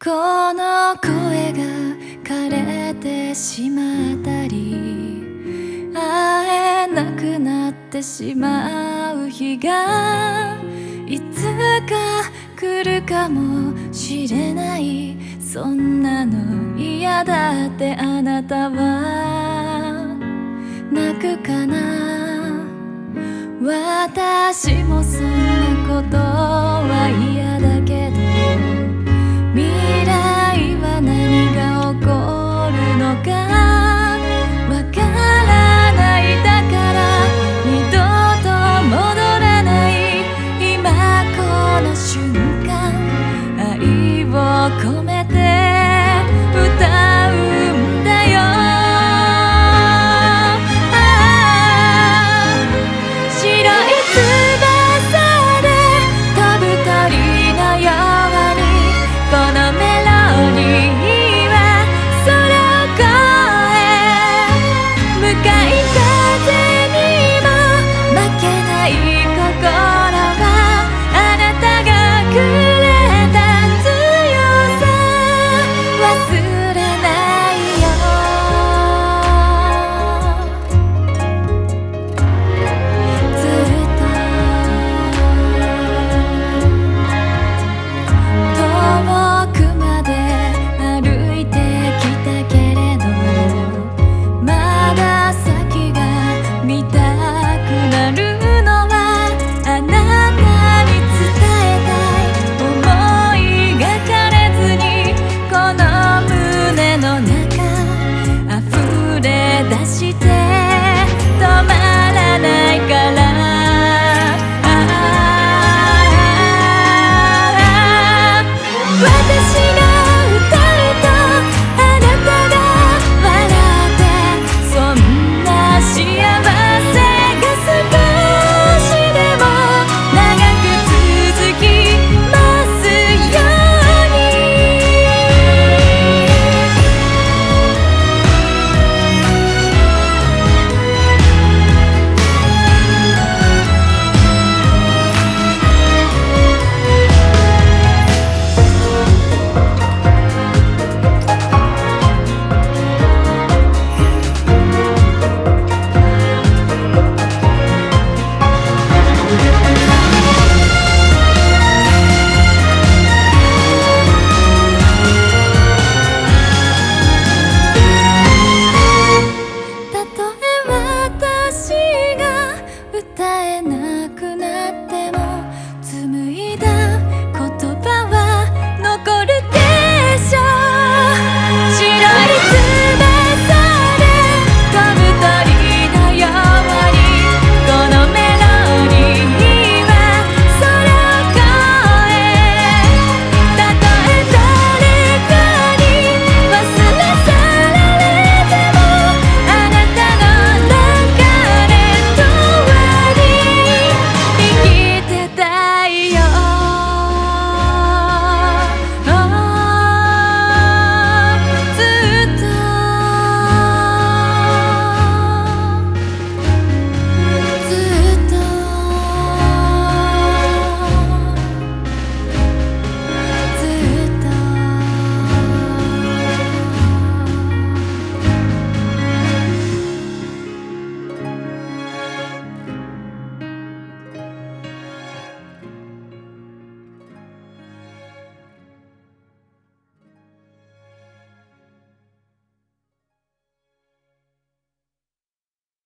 この声が枯れてしまったり会えなくなってしまう日がいつか来るかもしれないそんなの嫌だってあなたは泣くかな私もそんなこと